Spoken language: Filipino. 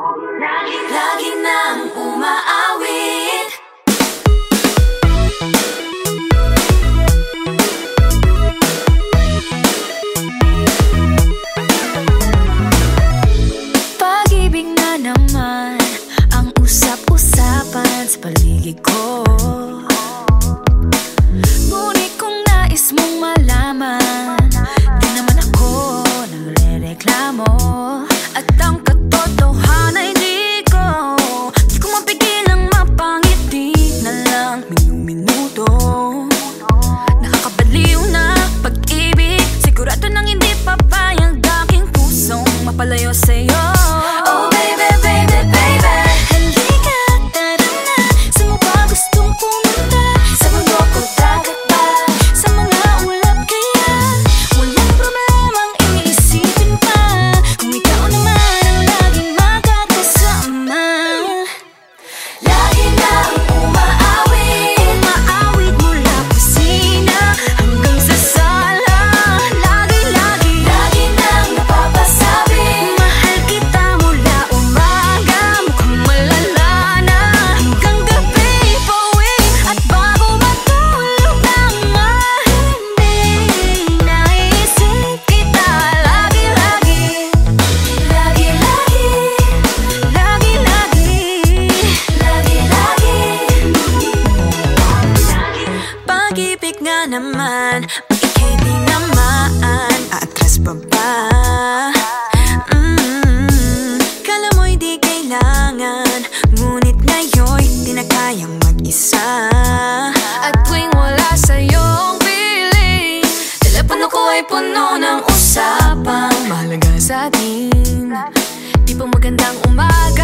Lagi, lagi nang umaawit palayo sa'yo. naman. Pag-ikay di naman. Aatras pa ba? Mm-hmm. Kala mo'y di kailangan. Ngunit ngayon di na kayang mag-isa. At tuwing wala sa'yong piling. Telepono ko ay puno ng usapang Mahalaga sa atin. Di pa magandang umaga?